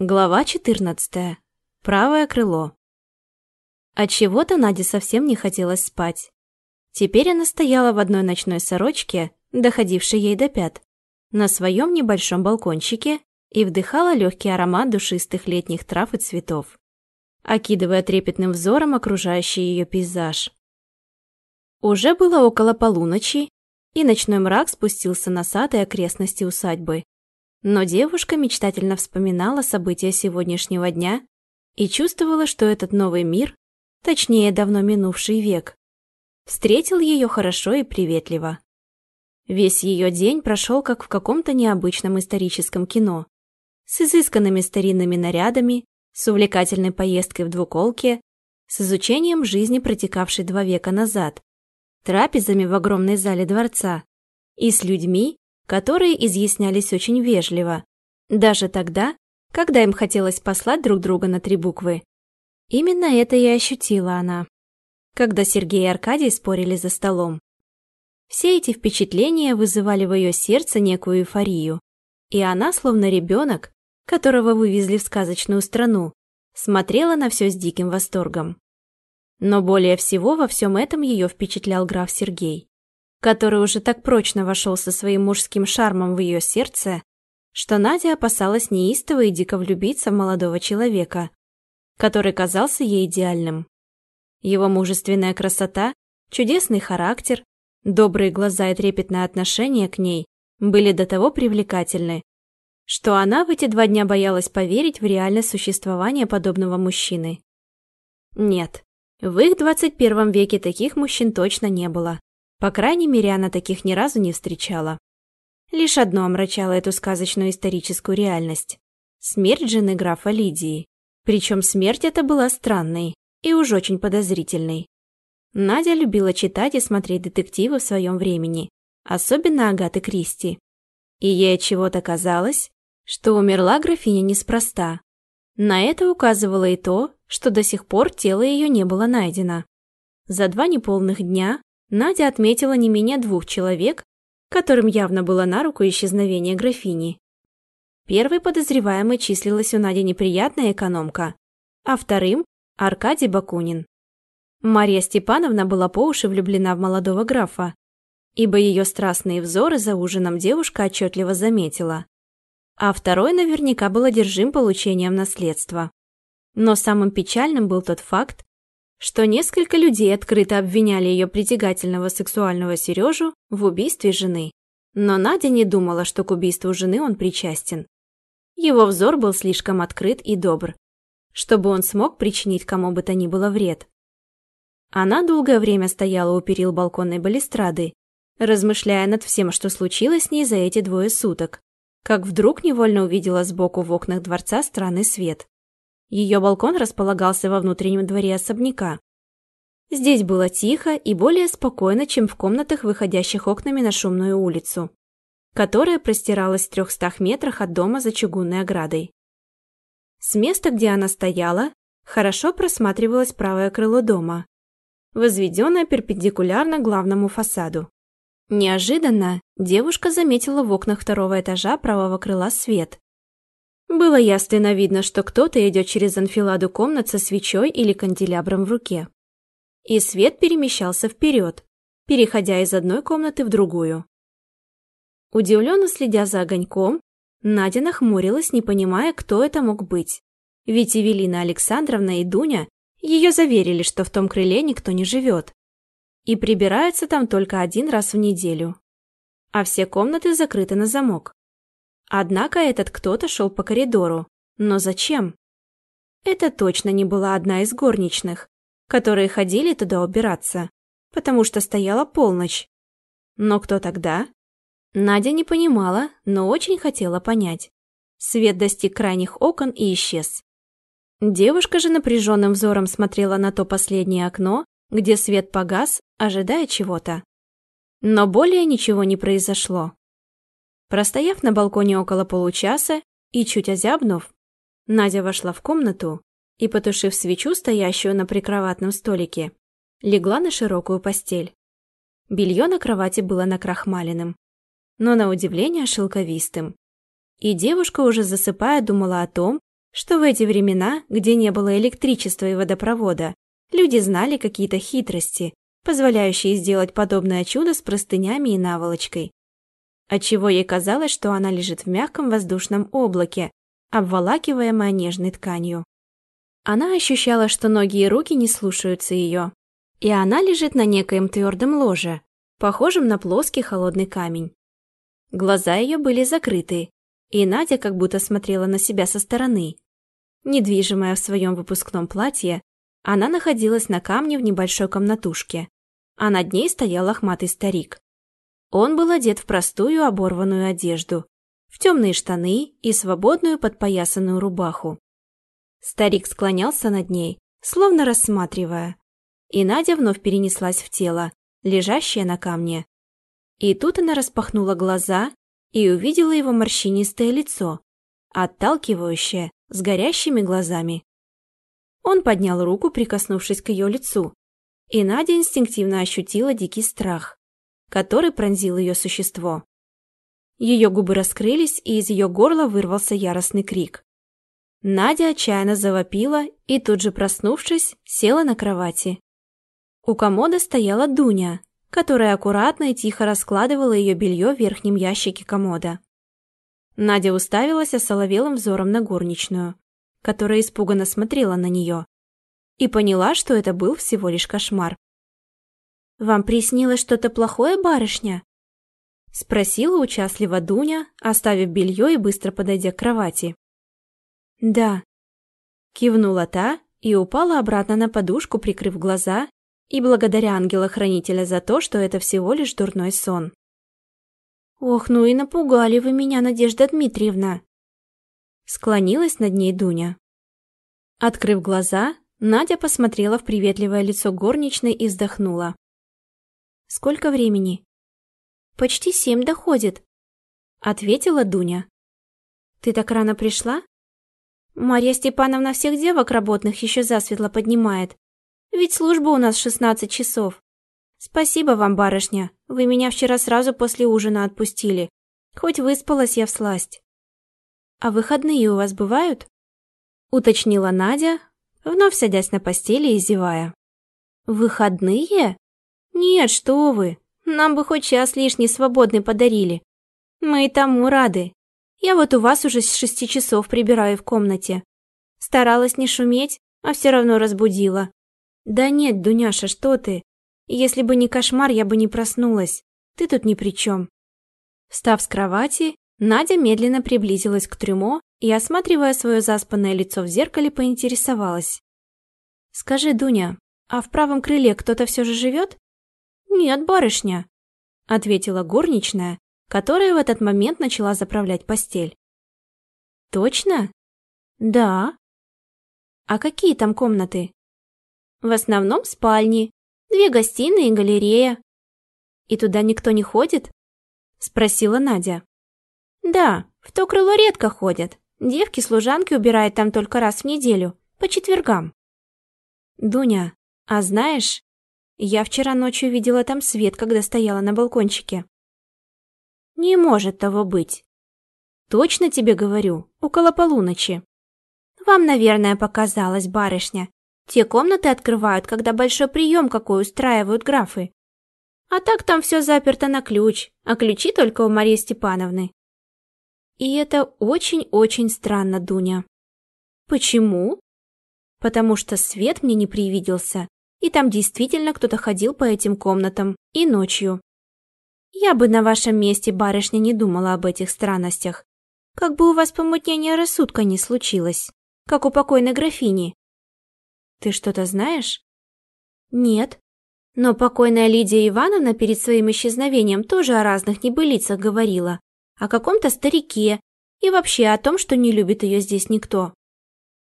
Глава 14. Правое крыло. От чего-то Наде совсем не хотелось спать. Теперь она стояла в одной ночной сорочке, доходившей ей до пят, на своем небольшом балкончике и вдыхала легкий аромат душистых летних трав и цветов, окидывая трепетным взором окружающий ее пейзаж. Уже было около полуночи, и ночной мрак спустился на сад и окрестности усадьбы. Но девушка мечтательно вспоминала события сегодняшнего дня и чувствовала, что этот новый мир, точнее, давно минувший век, встретил ее хорошо и приветливо. Весь ее день прошел как в каком-то необычном историческом кино, с изысканными старинными нарядами, с увлекательной поездкой в двуколке, с изучением жизни, протекавшей два века назад, трапезами в огромной зале дворца и с людьми, которые изъяснялись очень вежливо, даже тогда, когда им хотелось послать друг друга на три буквы. Именно это и ощутила она, когда Сергей и Аркадий спорили за столом. Все эти впечатления вызывали в ее сердце некую эйфорию, и она, словно ребенок, которого вывезли в сказочную страну, смотрела на все с диким восторгом. Но более всего во всем этом ее впечатлял граф Сергей который уже так прочно вошел со своим мужским шармом в ее сердце, что Надя опасалась неистово и дико влюбиться в молодого человека, который казался ей идеальным. Его мужественная красота, чудесный характер, добрые глаза и трепетное отношение к ней были до того привлекательны, что она в эти два дня боялась поверить в реальное существование подобного мужчины. Нет, в их 21 веке таких мужчин точно не было. По крайней мере, она таких ни разу не встречала. Лишь одно омрачало эту сказочную историческую реальность. Смерть жены графа Лидии. Причем смерть эта была странной и уж очень подозрительной. Надя любила читать и смотреть детективы в своем времени, особенно Агаты Кристи. И ей от чего-то казалось, что умерла графиня неспроста. На это указывало и то, что до сих пор тело ее не было найдено. За два неполных дня Надя отметила не менее двух человек, которым явно было на руку исчезновение графини. Первой подозреваемой числилась у Нади неприятная экономка, а вторым – Аркадий Бакунин. Мария Степановна была по уши влюблена в молодого графа, ибо ее страстные взоры за ужином девушка отчетливо заметила. А второй наверняка был одержим получением наследства. Но самым печальным был тот факт, что несколько людей открыто обвиняли ее притягательного сексуального Сережу в убийстве жены. Но Надя не думала, что к убийству жены он причастен. Его взор был слишком открыт и добр, чтобы он смог причинить кому бы то ни было вред. Она долгое время стояла у перил балконной балюстрады, размышляя над всем, что случилось с ней за эти двое суток, как вдруг невольно увидела сбоку в окнах дворца странный свет. Ее балкон располагался во внутреннем дворе особняка. Здесь было тихо и более спокойно, чем в комнатах, выходящих окнами на шумную улицу, которая простиралась в трехстах метрах от дома за чугунной оградой. С места, где она стояла, хорошо просматривалось правое крыло дома, возведенное перпендикулярно главному фасаду. Неожиданно девушка заметила в окнах второго этажа правого крыла свет, было ясно видно, что кто-то идет через анфиладу комнат со свечой или канделябром в руке. И свет перемещался вперед, переходя из одной комнаты в другую. Удивленно следя за огоньком, Надя нахмурилась, не понимая, кто это мог быть. Ведь Эвелина Александровна и Дуня ее заверили, что в том крыле никто не живет. И прибираются там только один раз в неделю. А все комнаты закрыты на замок. Однако этот кто-то шел по коридору. Но зачем? Это точно не была одна из горничных, которые ходили туда убираться, потому что стояла полночь. Но кто тогда? Надя не понимала, но очень хотела понять. Свет достиг крайних окон и исчез. Девушка же напряженным взором смотрела на то последнее окно, где свет погас, ожидая чего-то. Но более ничего не произошло. Простояв на балконе около получаса и чуть озябнув, Надя вошла в комнату и, потушив свечу, стоящую на прикроватном столике, легла на широкую постель. Белье на кровати было накрахмаленным, но на удивление шелковистым. И девушка, уже засыпая, думала о том, что в эти времена, где не было электричества и водопровода, люди знали какие-то хитрости, позволяющие сделать подобное чудо с простынями и наволочкой. Отчего ей казалось, что она лежит в мягком воздушном облаке, обволакиваемая нежной тканью. Она ощущала, что ноги и руки не слушаются ее, и она лежит на некоем твердом ложе, похожем на плоский холодный камень. Глаза ее были закрыты, и Надя как будто смотрела на себя со стороны. Недвижимая в своем выпускном платье, она находилась на камне в небольшой комнатушке, а над ней стоял лохматый старик. Он был одет в простую оборванную одежду, в темные штаны и свободную подпоясанную рубаху. Старик склонялся над ней, словно рассматривая, и Надя вновь перенеслась в тело, лежащее на камне. И тут она распахнула глаза и увидела его морщинистое лицо, отталкивающее, с горящими глазами. Он поднял руку, прикоснувшись к ее лицу, и Надя инстинктивно ощутила дикий страх, который пронзил ее существо. Ее губы раскрылись, и из ее горла вырвался яростный крик. Надя отчаянно завопила и тут же проснувшись, села на кровати. У комода стояла Дуня, которая аккуратно и тихо раскладывала ее белье в верхнем ящике комода. Надя уставилась осоловелым взором на горничную, которая испуганно смотрела на нее, и поняла, что это был всего лишь кошмар. «Вам приснилось что-то плохое, барышня?» Спросила участливо Дуня, оставив белье и быстро подойдя к кровати. «Да», кивнула та и упала обратно на подушку, прикрыв глаза и благодаря ангела-хранителя за то, что это всего лишь дурной сон. «Ох, ну и напугали вы меня, Надежда Дмитриевна!» Склонилась над ней Дуня. Открыв глаза, Надя посмотрела в приветливое лицо горничной и вздохнула. «Сколько времени?» «Почти семь доходит», — ответила Дуня. «Ты так рано пришла?» «Марья Степановна всех девок работных еще засветло поднимает, ведь служба у нас 16 часов. Спасибо вам, барышня. Вы меня вчера сразу после ужина отпустили. Хоть выспалась я в сласть. А выходные у вас бывают? Уточнила Надя, вновь садясь на постели и зевая. Выходные? Нет, что вы. Нам бы хоть час лишний свободный подарили. Мы и тому рады. Я вот у вас уже с шести часов прибираю в комнате. Старалась не шуметь, а все равно разбудила. «Да нет, Дуняша, что ты? Если бы не кошмар, я бы не проснулась. Ты тут ни при чем». Встав с кровати, Надя медленно приблизилась к трюмо и, осматривая свое заспанное лицо в зеркале, поинтересовалась. «Скажи, Дуня, а в правом крыле кто-то все же живет?» «Нет, барышня», — ответила горничная, которая в этот момент начала заправлять постель. «Точно?» «Да». «А какие там комнаты?» В основном спальни, две гостиные и галерея. И туда никто не ходит? Спросила Надя. Да, в то крыло редко ходят. Девки-служанки убирают там только раз в неделю, по четвергам. Дуня, а знаешь, я вчера ночью видела там свет, когда стояла на балкончике. Не может того быть. Точно тебе говорю, около полуночи. Вам, наверное, показалось, барышня. Те комнаты открывают, когда большой прием какой устраивают графы. А так там все заперто на ключ, а ключи только у Марии Степановны. И это очень-очень странно, Дуня. Почему? Потому что свет мне не привиделся, и там действительно кто-то ходил по этим комнатам и ночью. Я бы на вашем месте, барышня, не думала об этих странностях. Как бы у вас помутнение рассудка не случилось, как у покойной графини. Ты что-то знаешь? Нет. Но покойная Лидия Ивановна перед своим исчезновением тоже о разных небылицах говорила. О каком-то старике и вообще о том, что не любит ее здесь никто.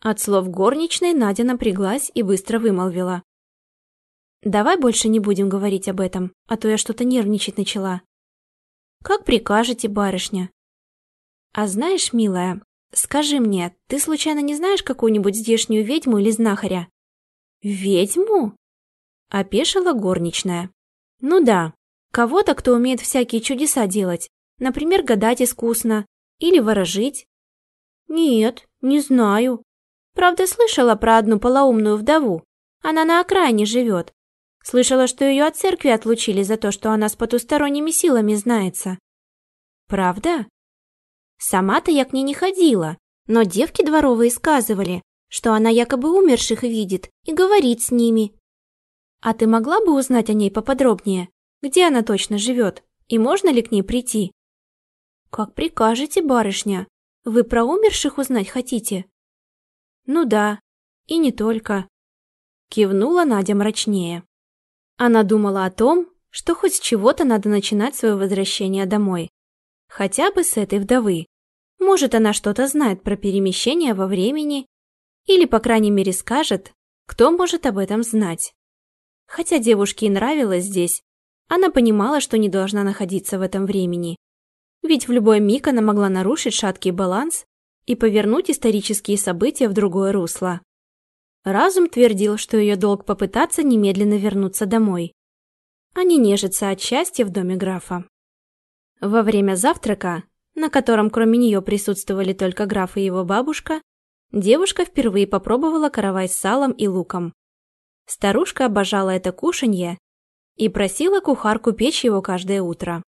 От слов горничной Надя напряглась и быстро вымолвила. «Давай больше не будем говорить об этом, а то я что-то нервничать начала». «Как прикажете, барышня?» «А знаешь, милая, скажи мне, ты случайно не знаешь какую-нибудь здешнюю ведьму или знахаря?» «Ведьму?» – опешила горничная. «Ну да, кого-то, кто умеет всякие чудеса делать, например, гадать искусно или ворожить». Нет, не знаю. Правда, слышала про одну полоумную вдову. Она на окраине живет. Слышала, что ее от церкви отлучили за то, что она с потусторонними силами знается. Правда? Сама-то я к ней не ходила, но девки дворовые сказывали, что она якобы умерших видит и говорит с ними. А ты могла бы узнать о ней поподробнее? Где она точно живет? И можно ли к ней прийти? Как прикажете, барышня. Вы про умерших узнать хотите? Ну да, и не только. Кивнула Надя мрачнее. Она думала о том, что хоть с чего-то надо начинать свое возвращение домой. Хотя бы с этой вдовы. Может, она что-то знает про перемещение во времени, или, по крайней мере, скажет, кто может об этом знать. Хотя девушке и нравилось здесь, она понимала, что не должна находиться в этом времени. Ведь в любой миг она могла нарушить шаткий баланс и повернуть исторические события в другое русло. Разум твердил, что ее долг попытаться немедленно вернуться домой, а не нежиться от счастья в доме графа. Во время завтрака, на котором кроме нее присутствовали только граф и его бабушка, девушка впервые попробовала каравай с салом и луком. Старушка обожала это кушанье и просила кухарку печь его каждое утро.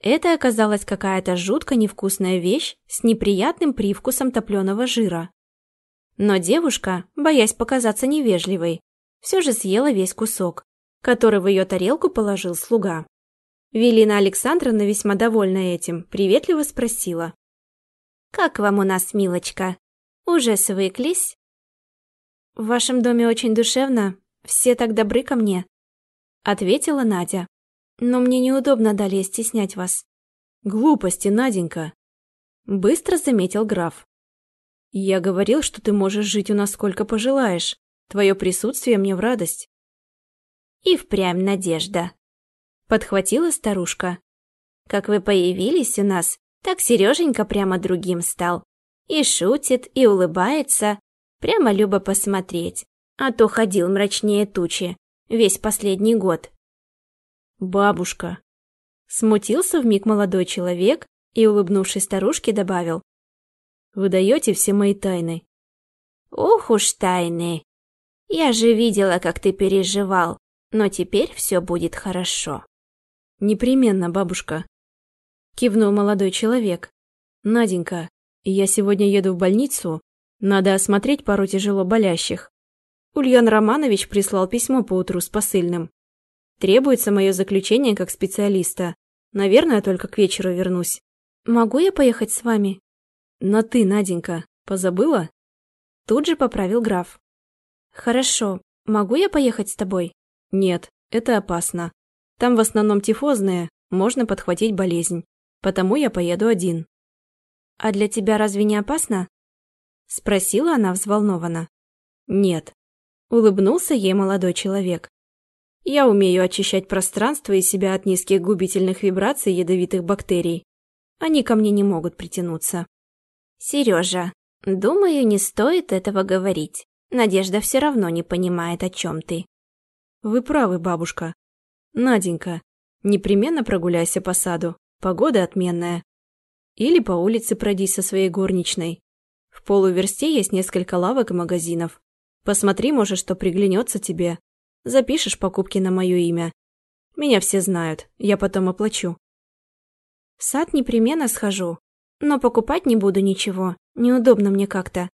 Это оказалась какая-то жутко невкусная вещь с неприятным привкусом топленого жира. Но девушка, боясь показаться невежливой, все же съела весь кусок, который в ее тарелку положил слуга. Велина Александровна, весьма довольна этим, приветливо спросила. «Как вам у нас, милочка? Уже свыклись?» «В вашем доме очень душевно, все так добры ко мне», — ответила Надя. «Но мне неудобно далее стеснять вас». «Глупости, Наденька», — быстро заметил граф. «Я говорил, что ты можешь жить у нас сколько пожелаешь. Твое присутствие мне в радость». «И впрямь надежда», подхватила старушка. Как вы появились у нас, так Сереженька прямо другим стал. И шутит, и улыбается. Прямо любо посмотреть. А то ходил мрачнее тучи. Весь последний год. Бабушка. Смутился вмиг молодой человек и, улыбнувшись старушке, добавил. Вы даете все мои тайны. Ох уж тайны. Я же видела, как ты переживал, но теперь все будет хорошо. «Непременно, бабушка», — кивнул молодой человек. «Наденька, я сегодня еду в больницу. Надо осмотреть пару тяжело болящих. Ульян Романович прислал письмо по утру с посыльным. Требуется мое заключение как специалиста. Наверное, только к вечеру вернусь. Могу я поехать с вами? На «ты», Наденька. Позабыла? Тут же поправил граф. Хорошо. Могу я поехать с тобой? Нет, это опасно. Там в основном тифозные, можно подхватить болезнь. Потому я поеду один. А для тебя разве не опасно? Спросила она взволнованно. Нет. Улыбнулся ей молодой человек. Я умею очищать пространство и себя от низких губительных вибраций ядовитых бактерий. Они ко мне не могут притянуться. Сережа, думаю, не стоит этого говорить. Надежда все равно не понимает, о чем ты. Вы правы, бабушка. Наденька, непременно прогуляйся по саду, погода отменная. Или по улице пройдись со своей горничной. В полуверсте есть несколько лавок и магазинов. Посмотри, может, что приглянется тебе. Запишешь покупки на мое имя. Меня все знают, я потом оплачу. В сад непременно схожу, но покупать не буду ничего, неудобно мне как-то.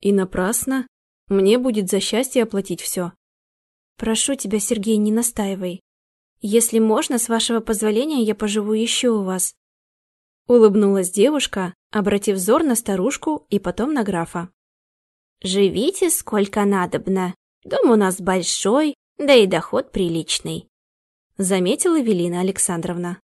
И напрасно. Мне будет за счастье оплатить все. Прошу тебя, Сергей, не настаивай. Если можно, с вашего позволения, я поживу еще у вас. Улыбнулась девушка, обратив взор на старушку и потом на графа. «Живите сколько надобно. Дом у нас большой, да и доход приличный», заметила Велина Александровна.